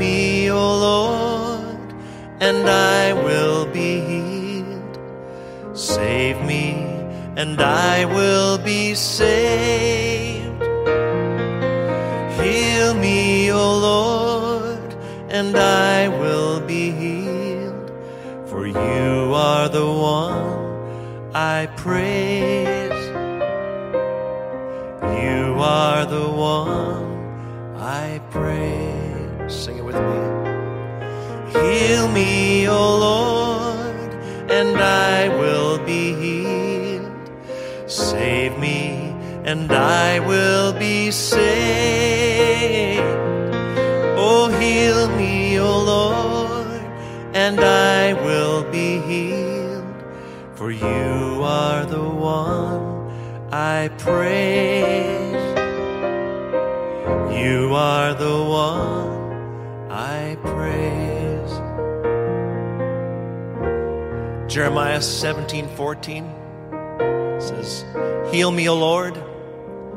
me, O Lord, and I will be healed. Save me, and I will be saved. Heal me, O Lord, and I will be healed. For you are the one I praise. You are the one I praise. Sing it with me. Heal me, O Lord, and I will be healed. Save me, and I will be saved. Oh, heal me, O Lord, and I will be healed. For you are the one I praise. You are the one I praise. Jeremiah 17 14 says, Heal me, O Lord,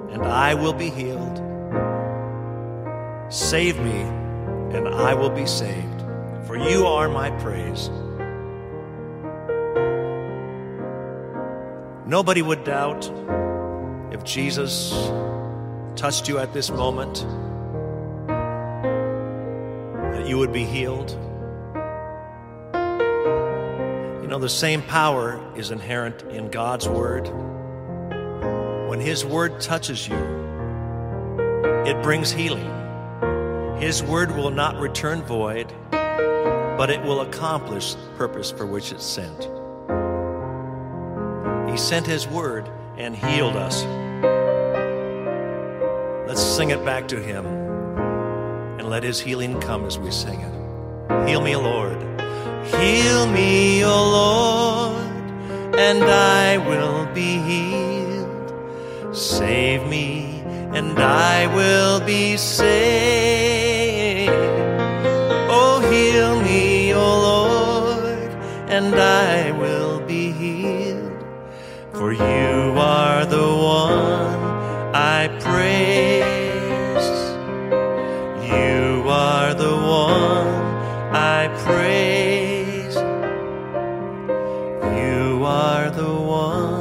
and I will be healed. Save me, and I will be saved, for you are my praise. Nobody would doubt if Jesus touched you at this moment that you would be healed. You know, the same power is inherent in God's Word. When His Word touches you, it brings healing. His Word will not return void, but it will accomplish the purpose for which it's sent. He sent His Word and healed us. Let's sing it back to Him let His healing come as we sing it. Heal me, Lord. Heal me, O Lord, and I will be healed. Save me, and I will be saved. Oh, heal me, O Lord, and I will be healed. For you are the one I praise. The one I praise. You are the one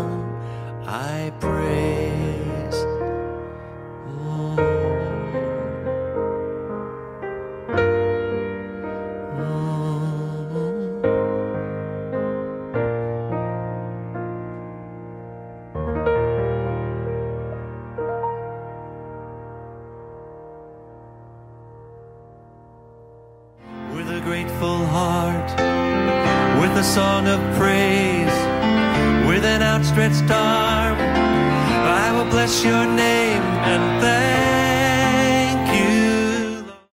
grateful heart, with a song of praise, with an outstretched arm, I will bless your name and thank